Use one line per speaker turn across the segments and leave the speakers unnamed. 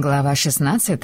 Глава 16.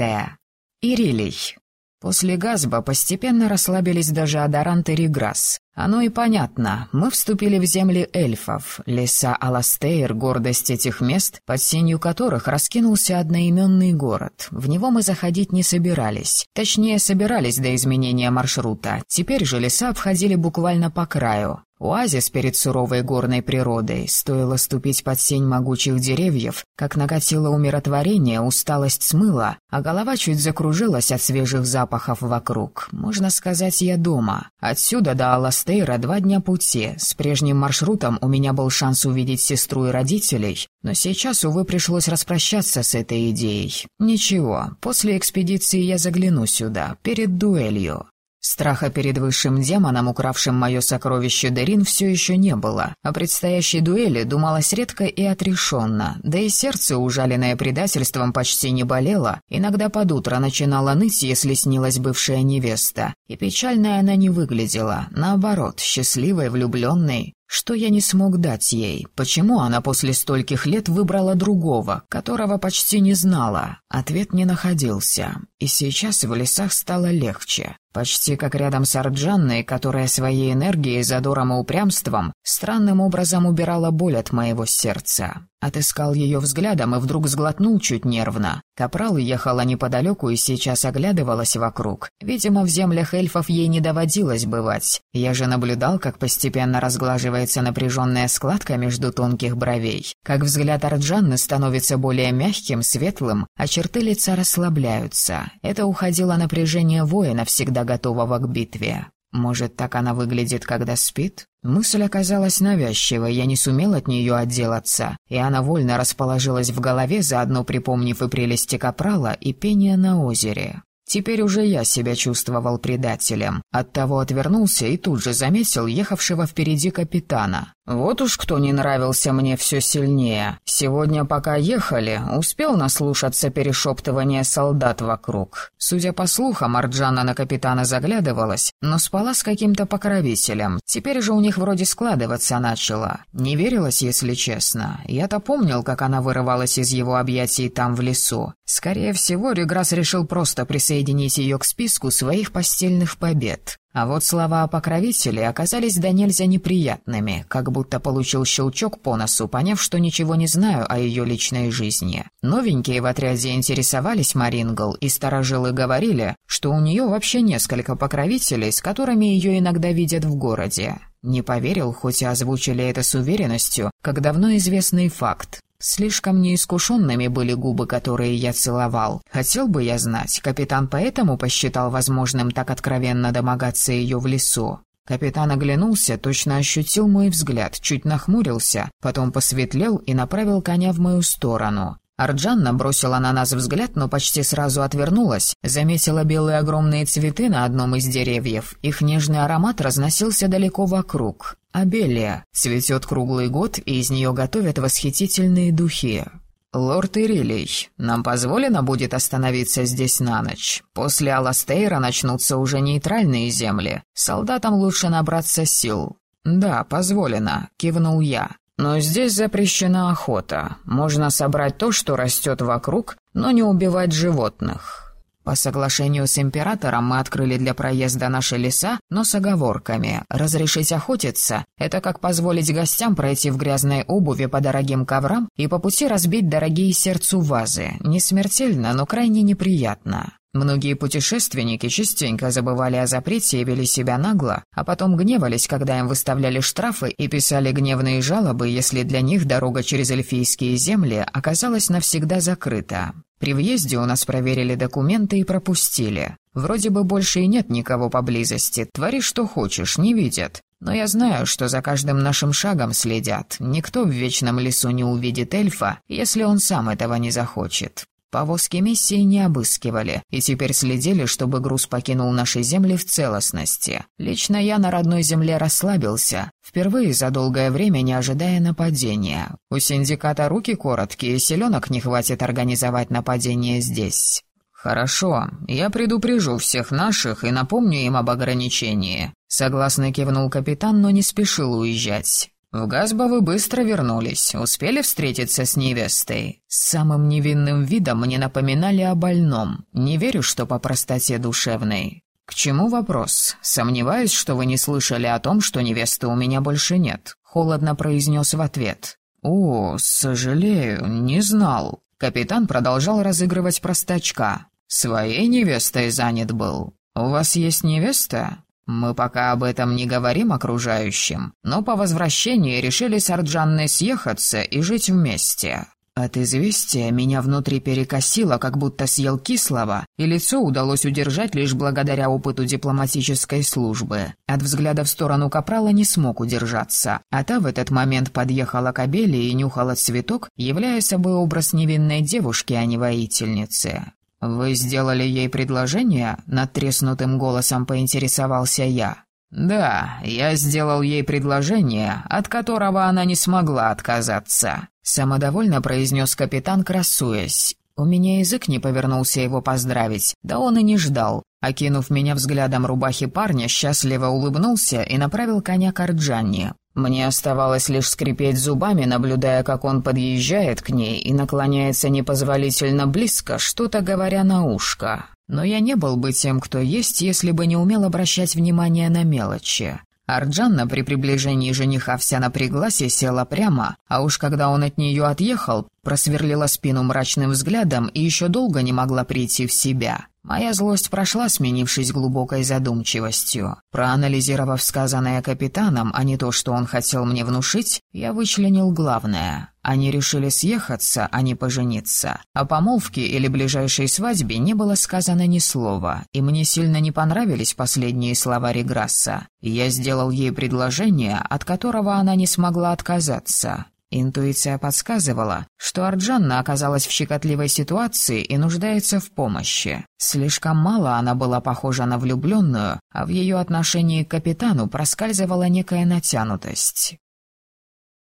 Ирилий. После Газба постепенно расслабились даже Адарант и Реграсс. Оно и понятно, мы вступили в земли эльфов, леса Аластейр, гордость этих мест, под сенью которых раскинулся одноименный город. В него мы заходить не собирались. Точнее, собирались до изменения маршрута. Теперь же леса обходили буквально по краю. Оазис перед суровой горной природой. Стоило ступить под сень могучих деревьев, как накатило умиротворение, усталость смыла, а голова чуть закружилась от свежих запахов вокруг. Можно сказать, я дома. Отсюда до Аластейра два дня пути. С прежним маршрутом у меня был шанс увидеть сестру и родителей, но сейчас, увы, пришлось распрощаться с этой идеей. Ничего, после экспедиции я загляну сюда, перед дуэлью. Страха перед высшим демоном, укравшим мое сокровище Дерин, все еще не было. О предстоящей дуэли думалось редко и отрешенно, да и сердце, ужаленное предательством, почти не болело, иногда под утро начинало ныть, если снилась бывшая невеста. И печальной она не выглядела, наоборот, счастливой, влюбленной. Что я не смог дать ей? Почему она после стольких лет выбрала другого, которого почти не знала? Ответ не находился. И сейчас в лесах стало легче. Почти как рядом с Арджанной, которая своей энергией, задором и упрямством странным образом убирала боль от моего сердца. Отыскал ее взглядом и вдруг сглотнул чуть нервно. Капрал ехала неподалеку и сейчас оглядывалась вокруг. Видимо, в землях эльфов ей не доводилось бывать. Я же наблюдал, как постепенно разглаживается напряженная складка между тонких бровей. Как взгляд Арджанны становится более мягким, светлым, а черты лица расслабляются. Это уходило напряжение воина, всегда готового к битве. Может, так она выглядит, когда спит? Мысль оказалась навязчивой, я не сумел от нее отделаться, и она вольно расположилась в голове, заодно припомнив и прелести капрала, и пение на озере. Теперь уже я себя чувствовал предателем. Оттого отвернулся и тут же заметил ехавшего впереди капитана. Вот уж кто не нравился мне все сильнее. Сегодня, пока ехали, успел наслушаться перешептывания солдат вокруг. Судя по слухам, Арджана на капитана заглядывалась, но спала с каким-то покровителем. Теперь же у них вроде складываться начала. Не верилась, если честно. Я-то помнил, как она вырывалась из его объятий там в лесу. Скорее всего, Реграс решил просто присоединить ее к списку своих постельных побед. А вот слова о покровителе оказались до нельзя неприятными, как будто получил щелчок по носу, поняв, что ничего не знаю о ее личной жизни. Новенькие в отряде интересовались Марингл, и старожилы говорили, что у нее вообще несколько покровителей, с которыми ее иногда видят в городе. Не поверил, хоть и озвучили это с уверенностью, как давно известный факт. Слишком неискушенными были губы, которые я целовал. Хотел бы я знать, капитан поэтому посчитал возможным так откровенно домогаться ее в лесу. Капитан оглянулся, точно ощутил мой взгляд, чуть нахмурился, потом посветлел и направил коня в мою сторону. Арджанна бросила на нас взгляд, но почти сразу отвернулась, заметила белые огромные цветы на одном из деревьев. Их нежный аромат разносился далеко вокруг. Абелия. Цветет круглый год, и из нее готовят восхитительные духи. «Лорд Ирилий, нам позволено будет остановиться здесь на ночь. После Аластейра начнутся уже нейтральные земли. Солдатам лучше набраться сил». «Да, позволено», — кивнул я. «Но здесь запрещена охота. Можно собрать то, что растет вокруг, но не убивать животных. По соглашению с императором мы открыли для проезда наши леса, но с оговорками. Разрешить охотиться — это как позволить гостям пройти в грязной обуви по дорогим коврам и по пути разбить дорогие сердцу вазы. Не смертельно, но крайне неприятно. Многие путешественники частенько забывали о запрете и вели себя нагло, а потом гневались, когда им выставляли штрафы и писали гневные жалобы, если для них дорога через эльфийские земли оказалась навсегда закрыта. При въезде у нас проверили документы и пропустили. Вроде бы больше и нет никого поблизости, твори что хочешь, не видят. Но я знаю, что за каждым нашим шагом следят. Никто в Вечном лесу не увидит эльфа, если он сам этого не захочет. Повозки миссии не обыскивали, и теперь следили, чтобы груз покинул наши земли в целостности. Лично я на родной земле расслабился, впервые за долгое время не ожидая нападения. У синдиката руки короткие, селенок не хватит организовать нападение здесь. «Хорошо, я предупрежу всех наших и напомню им об ограничении», — согласно кивнул капитан, но не спешил уезжать. В Газбо вы быстро вернулись, успели встретиться с невестой. С самым невинным видом мне напоминали о больном. Не верю, что по простоте душевной. К чему вопрос? Сомневаюсь, что вы не слышали о том, что невесты у меня больше нет. Холодно произнес в ответ. О, сожалею, не знал. Капитан продолжал разыгрывать простачка. Своей невестой занят был. У вас есть невеста? Мы пока об этом не говорим окружающим, но по возвращении решили с Арджанной съехаться и жить вместе. От известия меня внутри перекосило, как будто съел кислого, и лицо удалось удержать лишь благодаря опыту дипломатической службы. От взгляда в сторону Капрала не смог удержаться, а та в этот момент подъехала к Абели и нюхала цветок, являя собой образ невинной девушки, а не воительницы. «Вы сделали ей предложение?» — надтреснутым голосом поинтересовался я. «Да, я сделал ей предложение, от которого она не смогла отказаться», — самодовольно произнес капитан, красуясь. У меня язык не повернулся его поздравить, да он и не ждал. Окинув меня взглядом рубахи парня, счастливо улыбнулся и направил коня к Арджанне. Мне оставалось лишь скрипеть зубами, наблюдая, как он подъезжает к ней и наклоняется непозволительно близко, что-то говоря на ушко. Но я не был бы тем, кто есть, если бы не умел обращать внимание на мелочи. Арджанна при приближении жениха вся напряглась и села прямо, а уж когда он от нее отъехал, просверлила спину мрачным взглядом и еще долго не могла прийти в себя. Моя злость прошла, сменившись глубокой задумчивостью. Проанализировав сказанное капитаном, а не то, что он хотел мне внушить, я вычленил главное. Они решили съехаться, а не пожениться. О помолвке или ближайшей свадьбе не было сказано ни слова, и мне сильно не понравились последние слова Реграсса. Я сделал ей предложение, от которого она не смогла отказаться. Интуиция подсказывала, что Арджанна оказалась в щекотливой ситуации и нуждается в помощи. Слишком мало она была похожа на влюбленную, а в ее отношении к капитану проскальзывала некая натянутость.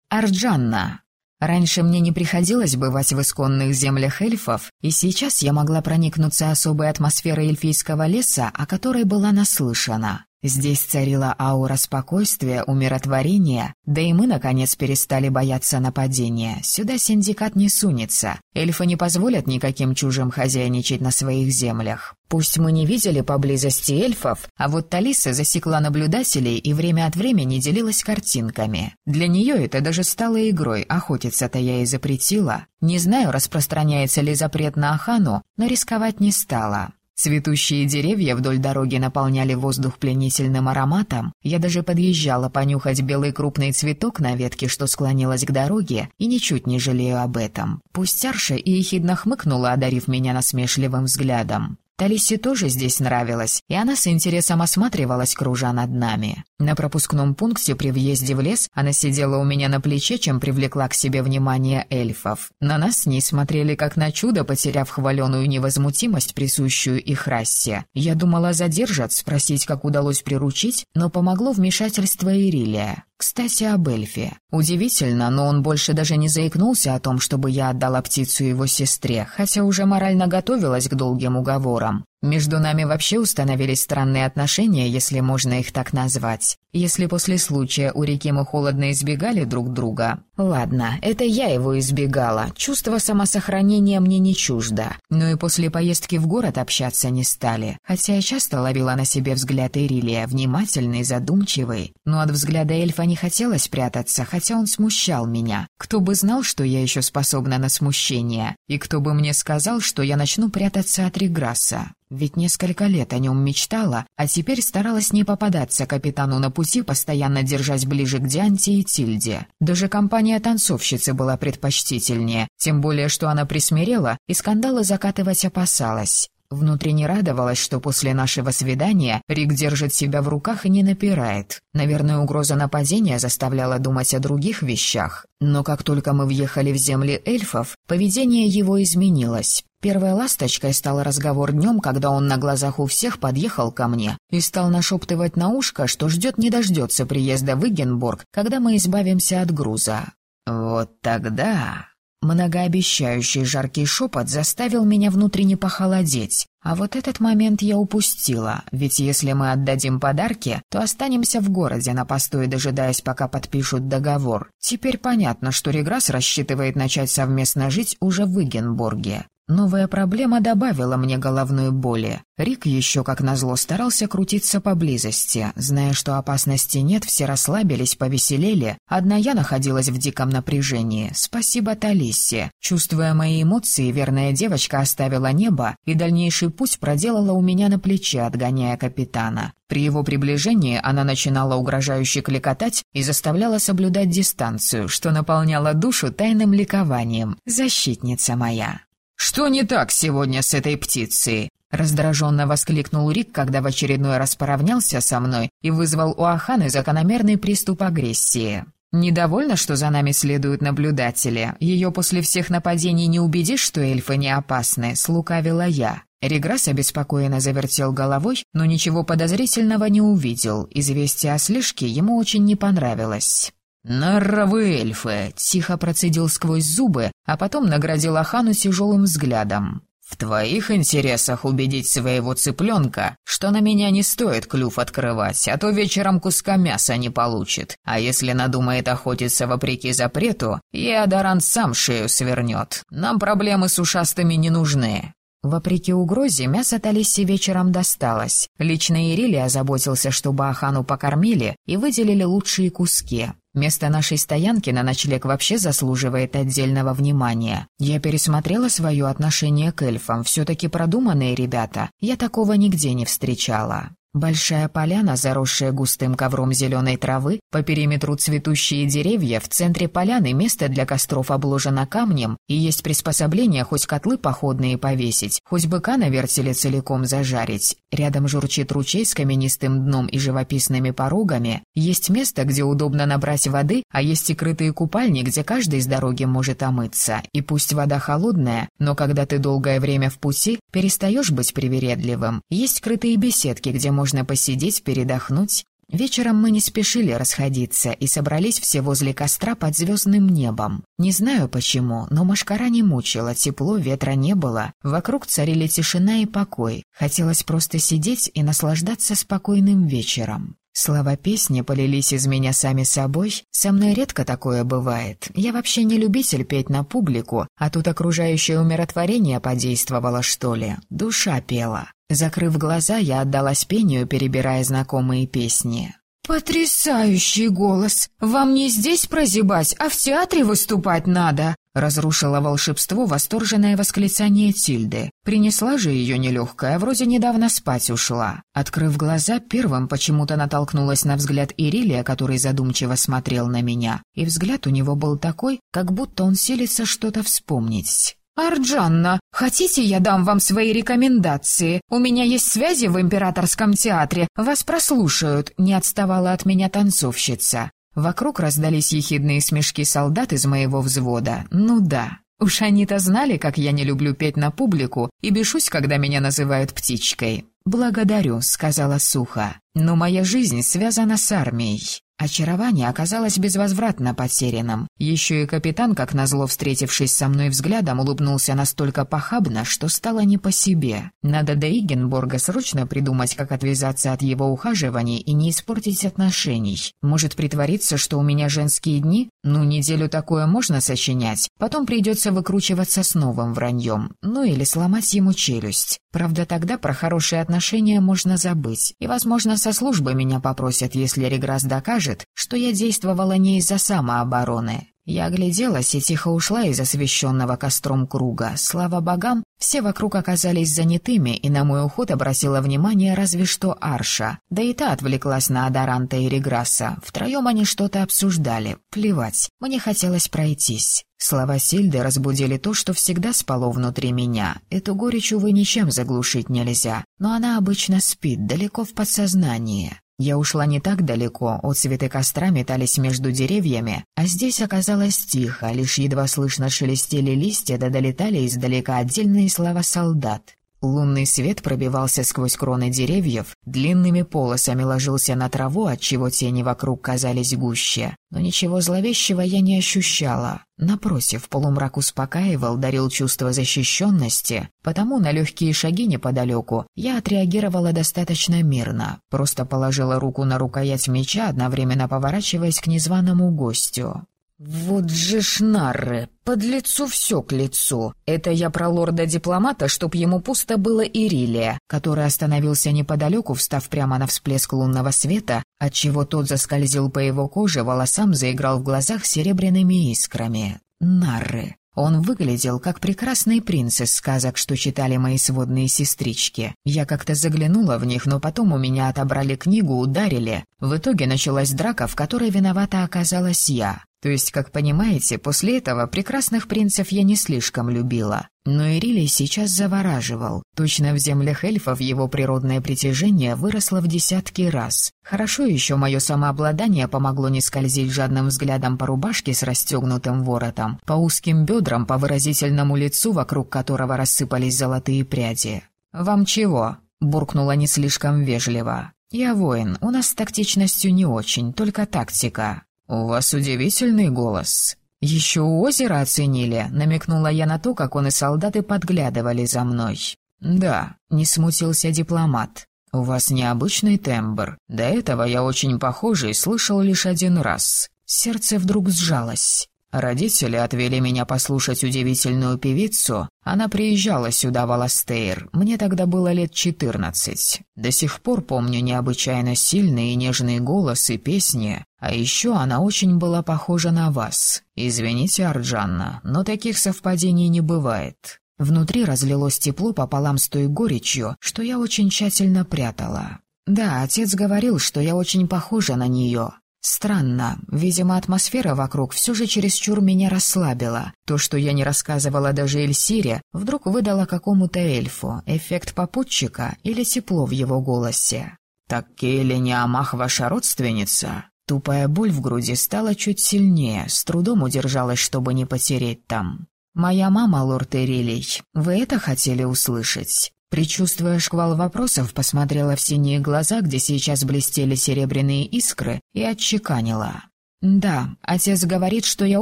Арджанна. Раньше мне не приходилось бывать в исконных землях эльфов, и сейчас я могла проникнуться особой атмосферой эльфийского леса, о которой была наслышана. Здесь царила аура спокойствия, умиротворения, да и мы, наконец, перестали бояться нападения. Сюда синдикат не сунется. Эльфы не позволят никаким чужим хозяйничать на своих землях. Пусть мы не видели поблизости эльфов, а вот Талиса засекла наблюдателей и время от времени делилась картинками. Для нее это даже стало игрой, охотиться-то я и запретила. Не знаю, распространяется ли запрет на Ахану, но рисковать не стала. Цветущие деревья вдоль дороги наполняли воздух пленительным ароматом. Я даже подъезжала понюхать белый крупный цветок на ветке, что склонилась к дороге, и ничуть не жалею об этом. Пусть Арша и ехидно хмыкнула, одарив меня насмешливым взглядом. Талисе тоже здесь нравилось, и она с интересом осматривалась, кружа над нами. На пропускном пункте при въезде в лес она сидела у меня на плече, чем привлекла к себе внимание эльфов. На нас с ней смотрели как на чудо, потеряв хваленую невозмутимость, присущую их расе. Я думала задержать, спросить, как удалось приручить, но помогло вмешательство Ирилия. Кстати, об эльфе. Удивительно, но он больше даже не заикнулся о том, чтобы я отдала птицу его сестре, хотя уже морально готовилась к долгим уговорам. рукам. Между нами вообще установились странные отношения, если можно их так назвать. Если после случая у реки мы холодно избегали друг друга. Ладно, это я его избегала. Чувство самосохранения мне не чуждо. Но и после поездки в город общаться не стали. Хотя я часто ловила на себе взгляд Ирилия, внимательный, задумчивый. Но от взгляда эльфа не хотелось прятаться, хотя он смущал меня. Кто бы знал, что я еще способна на смущение? И кто бы мне сказал, что я начну прятаться от Реграсса? Ведь несколько лет о нем мечтала, а теперь старалась не попадаться капитану на пути, постоянно держась ближе к Дианте и Тильде. Даже компания танцовщицы была предпочтительнее, тем более, что она присмирела и скандалы закатывать опасалась. Внутренне радовалась, что после нашего свидания Рик держит себя в руках и не напирает. Наверное, угроза нападения заставляла думать о других вещах. Но как только мы въехали в земли эльфов, поведение его изменилось. Первой ласточкой стал разговор днем, когда он на глазах у всех подъехал ко мне и стал нашептывать на ушко, что ждет не дождется приезда в Игенбург, когда мы избавимся от груза. Вот тогда Многообещающий жаркий шепот заставил меня внутренне похолодеть. А вот этот момент я упустила, ведь если мы отдадим подарки, то останемся в городе на посту дожидаясь, пока подпишут договор. Теперь понятно, что Реграсс рассчитывает начать совместно жить уже в Игенбурге. Новая проблема добавила мне головной боли. Рик еще, как назло, старался крутиться поблизости. Зная, что опасности нет, все расслабились, повеселели. Одна я находилась в диком напряжении. Спасибо Талиссе. Чувствуя мои эмоции, верная девочка оставила небо и дальнейший путь проделала у меня на плече, отгоняя капитана. При его приближении она начинала угрожающе кликотать и заставляла соблюдать дистанцию, что наполняло душу тайным ликованием. «Защитница моя!»
«Что не так сегодня с этой птицей?»
Раздраженно воскликнул Рик, когда в очередной раз поравнялся со мной и вызвал у Аханы закономерный приступ агрессии. «Недовольна, что за нами следуют наблюдатели. Ее после всех нападений не убедишь, что эльфы не опасны», — слукавила я. Реграсс обеспокоенно завертел головой, но ничего подозрительного не увидел. Известие о слежке ему очень не понравилось.
«Норовы эльфы!» — тихо процедил сквозь зубы, а потом наградил Ахану тяжелым взглядом. «В твоих интересах убедить своего цыпленка, что на меня не стоит клюв открывать, а то вечером куска мяса не получит. А если надумает охотиться вопреки запрету, Еодаран сам шею свернет. Нам проблемы с ушастыми не нужны».
Вопреки угрозе, мясо Талиси вечером досталось. Лично Ирили озаботился, чтобы Ахану покормили и выделили лучшие куски. Место нашей стоянки на ночлег вообще заслуживает отдельного внимания. Я пересмотрела свое отношение к эльфам, все-таки продуманные ребята. Я такого нигде не встречала. Большая поляна, заросшая густым ковром зеленой травы, по периметру цветущие деревья, в центре поляны место для костров обложено камнем, и есть приспособление хоть котлы походные повесить, хоть быка на вертеле целиком зажарить. Рядом журчит ручей с каменистым дном и живописными порогами. Есть место, где удобно набрать воды, а есть и крытые купальни, где каждый с дороги может омыться. И пусть вода холодная, но когда ты долгое время в пути, перестаешь быть привередливым. Есть крытые беседки, где можно посидеть, передохнуть. Вечером мы не спешили расходиться и собрались все возле костра под звездным небом. Не знаю почему, но машкара не мучила, тепло, ветра не было. Вокруг царили тишина и покой. Хотелось просто сидеть и наслаждаться спокойным вечером. Слова песни полились из меня сами собой. Со мной редко такое бывает. Я вообще не любитель петь на публику, а тут окружающее умиротворение подействовало, что ли. Душа пела. Закрыв глаза, я отдалась пению, перебирая знакомые песни.
«Потрясающий голос! Вам не здесь прозябать, а в театре выступать надо!»
Разрушило волшебство восторженное восклицание Тильды. Принесла же ее нелегкая, вроде недавно спать ушла. Открыв глаза, первым почему-то натолкнулась на взгляд Ирилия, который задумчиво смотрел на меня. И взгляд у него был такой, как будто он силится что-то вспомнить.
«Арджанна, хотите, я дам вам свои рекомендации? У меня есть связи в императорском театре, вас прослушают», — не отставала от меня танцовщица.
Вокруг раздались ехидные смешки солдат из моего взвода. Ну да, уж они-то знали, как я не люблю петь на публику и бешусь, когда меня называют птичкой. «Благодарю», — сказала сухо, — «но моя жизнь связана с армией. Очарование оказалось безвозвратно потерянным. Еще и капитан, как назло встретившись со мной взглядом, улыбнулся настолько похабно, что стало не по себе. Надо до Игенборга срочно придумать, как отвязаться от его ухаживаний и не испортить отношений. Может притвориться, что у меня женские дни? Ну, неделю такое можно сочинять. Потом придется выкручиваться с новым враньем. Ну или сломать ему челюсть. Правда, тогда про хорошие отношения можно забыть. И, возможно, со службы меня попросят, если Реграс докажет, скажет, что я действовала не из-за самообороны. Я огляделась и тихо ушла из освещенного костром круга. Слава богам, все вокруг оказались занятыми, и на мой уход обратила внимание разве что Арша. Да и та отвлеклась на Адаранта и Реграсса. Втроем они что-то обсуждали. Плевать, мне хотелось пройтись. Слова Сильды разбудили то, что всегда спало внутри меня. Эту горечь, увы, ничем заглушить нельзя. Но она обычно спит, далеко в подсознании. Я ушла не так далеко, отцветы костра метались между деревьями, а здесь оказалось тихо, лишь едва слышно шелестели листья, да долетали издалека отдельные слова солдат. Лунный свет пробивался сквозь кроны деревьев, длинными полосами ложился на траву, отчего тени вокруг казались гуще. Но ничего зловещего я не ощущала. Напротив, полумрак успокаивал, дарил чувство защищенности, потому на легкие шаги неподалеку я отреагировала достаточно мирно. Просто положила руку на рукоять меча, одновременно поворачиваясь к незваному гостю. «Вот же шнарры! Под лицу все к лицу! Это я про лорда-дипломата, чтоб ему пусто было Ирилия, который остановился неподалеку, встав прямо на всплеск лунного света, отчего тот заскользил по его коже, волосам заиграл в глазах серебряными искрами. Нарры! Он выглядел как прекрасный принц из сказок, что читали мои сводные сестрички. Я как-то заглянула в них, но потом у меня отобрали книгу, ударили. В итоге началась драка, в которой виновата оказалась я. То есть, как понимаете, после этого прекрасных принцев я не слишком любила. Но Ирилий сейчас завораживал. Точно в землях эльфов его природное притяжение выросло в десятки раз. Хорошо еще мое самообладание помогло не скользить жадным взглядом по рубашке с расстегнутым воротом, по узким бедрам, по выразительному лицу, вокруг которого рассыпались золотые пряди. «Вам чего?» — буркнула не слишком вежливо. «Я воин, у нас с тактичностью не очень, только тактика». «У вас удивительный голос». «Еще у озера оценили», — намекнула я на то, как он и солдаты подглядывали за мной. «Да», — не смутился дипломат. «У вас необычный тембр. До этого я очень похожий слышал лишь один раз». Сердце вдруг сжалось. Родители отвели меня послушать удивительную певицу. Она приезжала сюда в Аластейр. Мне тогда было лет четырнадцать. До сих пор помню необычайно сильный и нежный голос и песни. А еще она очень была похожа на вас. Извините, Арджанна, но таких совпадений не бывает. Внутри разлилось тепло пополам с той горечью, что я очень тщательно прятала. Да, отец говорил, что я очень похожа на нее, Странно, видимо, атмосфера вокруг все же чересчур меня расслабила. То, что я не рассказывала даже Эльсире, вдруг выдало какому-то эльфу эффект попутчика или тепло в его голосе. «Так Кейли не Амах ваша родственница?» Тупая боль в груди стала чуть сильнее, с трудом удержалась, чтобы не потереть там. «Моя мама, лорд Эрилий, вы это хотели услышать?» Причувствуя шквал вопросов, посмотрела в синие глаза, где сейчас блестели серебряные искры, и отчеканила. «Да, отец говорит, что я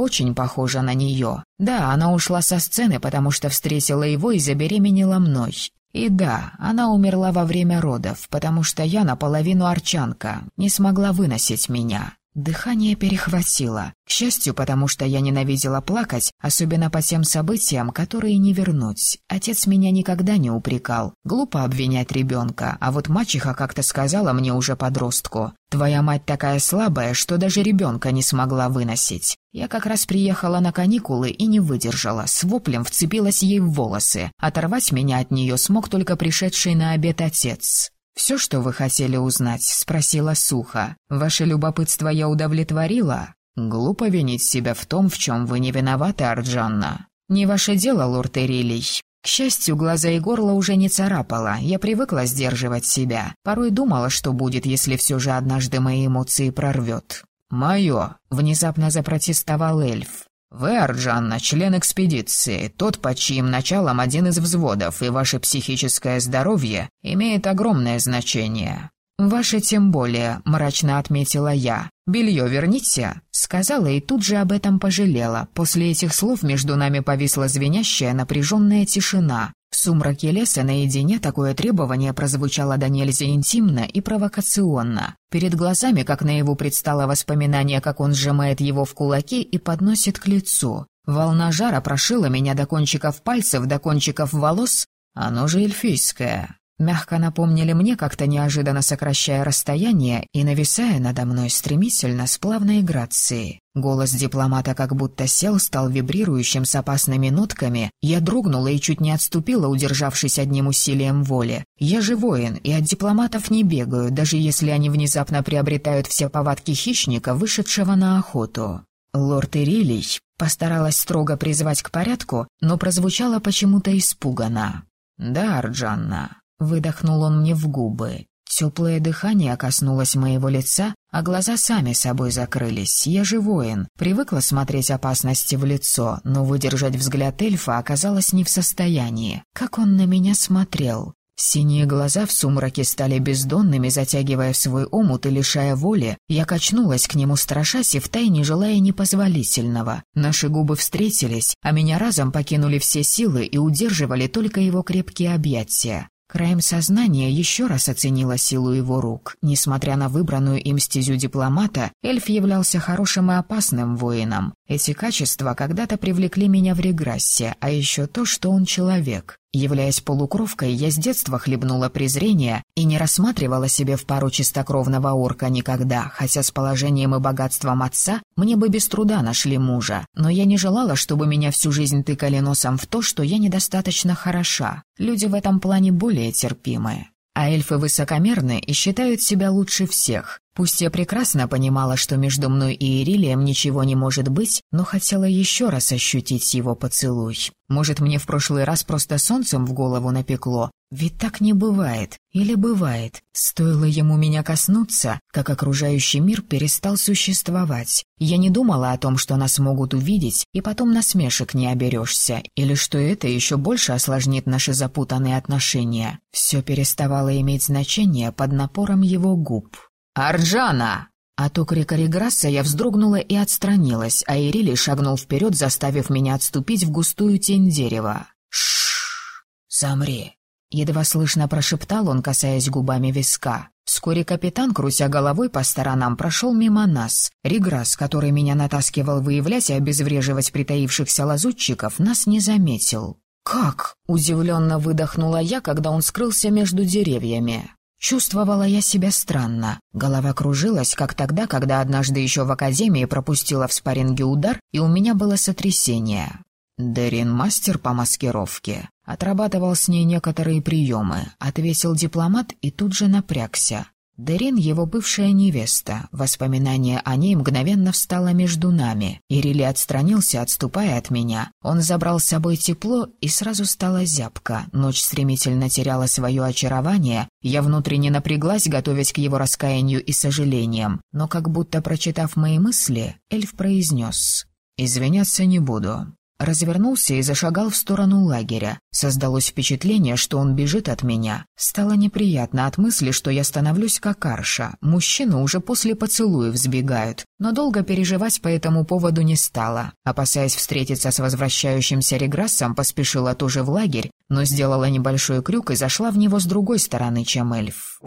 очень похожа на нее. Да, она ушла со сцены, потому что встретила его и забеременела мной. И да, она умерла во время родов, потому что я наполовину арчанка, не смогла выносить меня. Дыхание перехватило. К счастью, потому что я ненавидела плакать, особенно по тем событиям, которые не вернуть. Отец меня никогда не упрекал. Глупо обвинять ребенка, а вот мачеха как-то сказала мне уже подростку. «Твоя мать такая слабая, что даже ребенка не смогла выносить». Я как раз приехала на каникулы и не выдержала, с воплем вцепилась ей в волосы. Оторвать меня от нее смог только пришедший на обед отец. «Все, что вы хотели узнать?» — спросила сухо. «Ваше любопытство я удовлетворила?» «Глупо винить себя в том, в чем вы не виноваты, Арджанна». «Не ваше дело, лорд Эрилий». К счастью, глаза и горло уже не царапало, я привыкла сдерживать себя. Порой думала, что будет, если все же однажды мои эмоции прорвет. «Мое!» — внезапно запротестовал эльф. «Вы, Арджанна, член экспедиции, тот, под чьим началом один из взводов, и ваше психическое здоровье имеет огромное значение». «Ваше тем более», — мрачно отметила я. «Белье верните», — сказала и тут же об этом пожалела. После этих слов между нами повисла звенящая напряженная тишина. В сумраке леса наедине такое требование прозвучало до нельзя интимно и провокационно. Перед глазами, как наяву предстало воспоминание, как он сжимает его в кулаки и подносит к лицу. Волна жара прошила меня до кончиков пальцев, до кончиков волос. Оно же эльфийское. Мягко напомнили мне, как-то неожиданно сокращая расстояние и нависая надо мной стремительно с плавной грацией. Голос дипломата как будто сел, стал вибрирующим с опасными нотками. Я дрогнула и чуть не отступила, удержавшись одним усилием воли. Я же воин, и от дипломатов не бегаю, даже если они внезапно приобретают все повадки хищника, вышедшего на охоту. Лорд Ирилий постаралась строго призвать к порядку, но прозвучало почему-то испуганно. «Да, Арджанна, Выдохнул он мне в губы. Теплое дыхание коснулось моего лица, а глаза сами собой закрылись. Я же воин, привыкла смотреть опасности в лицо, но выдержать взгляд эльфа оказалась не в состоянии. Как он на меня смотрел? Синие глаза в сумраке стали бездонными, затягивая в свой омут и лишая воли. Я качнулась к нему, страшась и втайне желая непозволительного. Наши губы встретились, а меня разом покинули все силы и удерживали только его крепкие объятия. Краем сознания еще раз оценила силу его рук. Несмотря на выбранную им стезю дипломата, эльф являлся хорошим и опасным воином. Эти качества когда-то привлекли меня в реграссе, а еще то, что он человек. Являясь полукровкой, я с детства хлебнула презрение и не рассматривала себе в пару чистокровного орка никогда, хотя с положением и богатством отца мне бы без труда нашли мужа. Но я не желала, чтобы меня всю жизнь тыкали носом в то, что я недостаточно хороша. Люди в этом плане более терпимые. А эльфы высокомерны и считают себя лучше всех. Пусть я прекрасно понимала, что между мной и Ирилием ничего не может быть, но хотела еще раз ощутить его поцелуй. Может, мне в прошлый раз просто солнцем в голову напекло? Ведь так не бывает. Или бывает. Стоило ему меня коснуться, как окружающий мир перестал существовать. Я не думала о том, что нас могут увидеть, и потом насмешек не оберешься, или что это еще больше осложнит наши запутанные отношения. Все переставало иметь значение под напором его губ.
«Арджана!»
От окрика Реграсса я вздрогнула и отстранилась, а Ирили шагнул вперед, заставив меня отступить в густую тень дерева. Шш, замри!» Едва слышно прошептал он, касаясь губами виска. Вскоре капитан, крутя головой по сторонам, прошел мимо нас. Реграсс, который меня натаскивал выявлять и обезвреживать притаившихся лазутчиков, нас не заметил. «Как?» — удивленно выдохнула я, когда он скрылся между деревьями. Чувствовала я себя странно. Голова кружилась, как тогда, когда однажды еще в академии пропустила в спарринге удар, и у меня было сотрясение. Дерин мастер по маскировке. Отрабатывал с ней некоторые приемы, отвесил дипломат и тут же напрягся. Дерин — его бывшая невеста. Воспоминание о ней мгновенно встало между нами. Ирили отстранился, отступая от меня. Он забрал с собой тепло, и сразу стала зябко. Ночь стремительно теряла свое очарование. Я внутренне напряглась, готовясь к его раскаянию и сожалениям. Но как будто прочитав мои мысли, эльф произнес «Извиняться не буду развернулся и зашагал в сторону лагеря. Создалось впечатление, что он бежит от меня. Стало неприятно от мысли, что я становлюсь как Арша. Мужчины уже после поцелуев сбегают. Но долго переживать по этому поводу не стала. Опасаясь встретиться с возвращающимся реграссом, поспешила тоже в лагерь, но сделала небольшой крюк и зашла в него с другой стороны, чем эльф.